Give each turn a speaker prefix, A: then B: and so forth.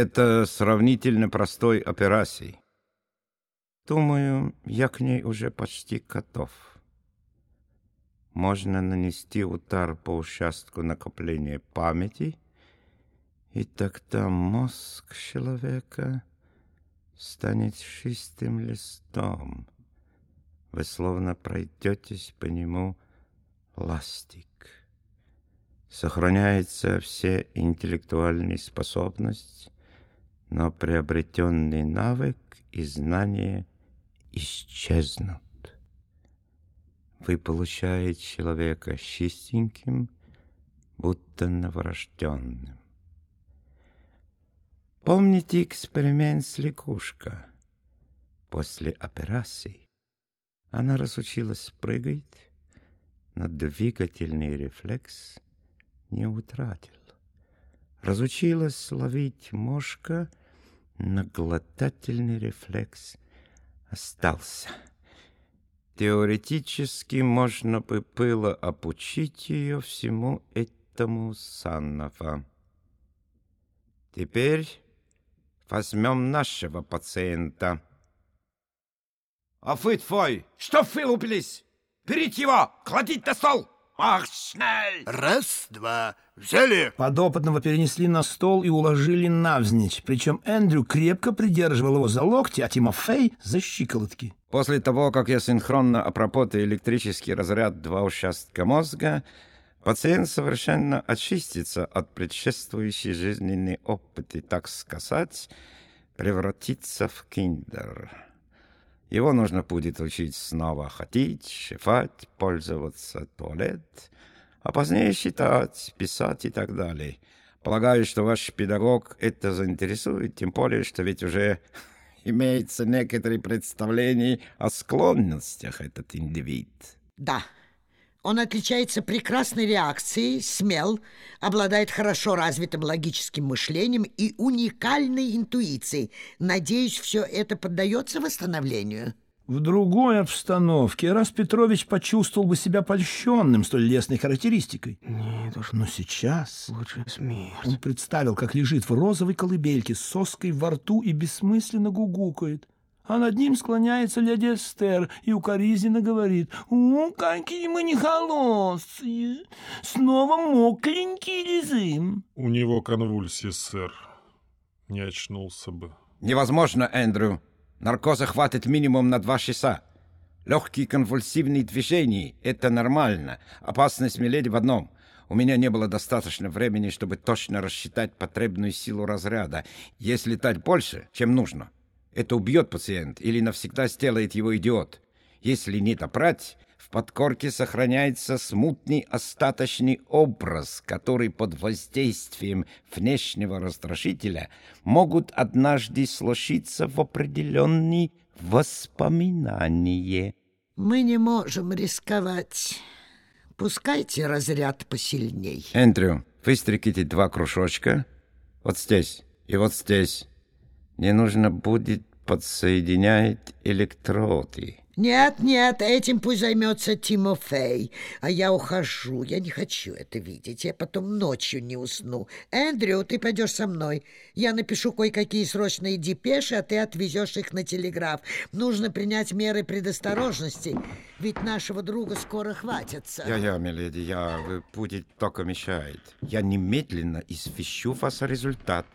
A: Это сравнительно простой операцией. Думаю, я к ней уже почти готов. Можно нанести удар по участку накопления памяти, и тогда мозг человека станет чистым листом. Вы словно пройдетесь по нему ластик. Сохраняется все интеллектуальные способности, но приобретенный навык и знания исчезнут. Вы получаете человека чистеньким, будто новорожденным. Помните эксперимент с лягушкой? После операции она разучилась прыгать, но двигательный рефлекс не утратил. Разучилась ловить мошка, но глотательный рефлекс остался. Теоретически можно бы было обучить ее всему этому Саннова. Теперь возьмем нашего пациента.
B: А вы твой, что вылупились? Берите его, кладите на стол! Ах, шнель!
C: Раз, два, взяли!
D: Подопытного перенесли на стол и уложили навзничь. Причем Эндрю крепко придерживал его за локти, а Тимофей — за щиколотки.
A: После того, как я синхронно обработаю электрический разряд два участка мозга, пациент совершенно очистится от предшествующей жизненной опыта, так сказать, превратится в киндер. Его нужно будет учить снова ходить, шифать, пользоваться туалет, а позднее считать, писать и так далее. Полагаю, что ваш педагог это заинтересует, тем более, что ведь уже имеется некоторые представления о склонностях этот индивид.
E: Да, он отличается прекрасной реакцией, смел, обладает хорошо развитым логическим мышлением и уникальной интуицией. Надеюсь, все это поддается восстановлению.
D: В другой обстановке раз Петрович почувствовал бы себя польщенным столь лестной характеристикой.
C: Нет уж,
D: Но сейчас
C: лучше смерть.
D: он представил, как лежит в розовой колыбельке с соской во рту и бессмысленно гугукает. А над ним склоняется леди Эстер и укоризненно говорит «О, какие мы не холостые! Снова мокленькие лизым!»
F: У него конвульсии, сэр. Не очнулся бы.
A: Невозможно, Эндрю. Наркоза хватит минимум на два часа. Легкие конвульсивные движения — это нормально. Опасность Миледи в одном. У меня не было достаточно времени, чтобы точно рассчитать потребную силу разряда. Если летать больше, чем нужно, это убьет пациент или навсегда сделает его идиот. Если не допрать, в подкорке сохраняется смутный остаточный образ, который под воздействием внешнего раздражителя могут однажды сложиться в определенные воспоминания.
E: Мы не можем рисковать. Пускайте разряд посильней.
A: Эндрю, выстрелите два кружочка. Вот здесь и вот здесь. Не нужно будет подсоединять электроды.
E: Нет, нет, этим пусть займется Тимофей. А я ухожу. Я не хочу это видеть. Я потом ночью не усну. Эндрю, ты пойдешь со мной. Я напишу кое-какие срочные депеши, а ты отвезешь их на телеграф. Нужно принять меры предосторожности, ведь нашего друга скоро хватится.
A: Я-я, миледи, я, вы будете только мешать. Я немедленно извещу вас о результат.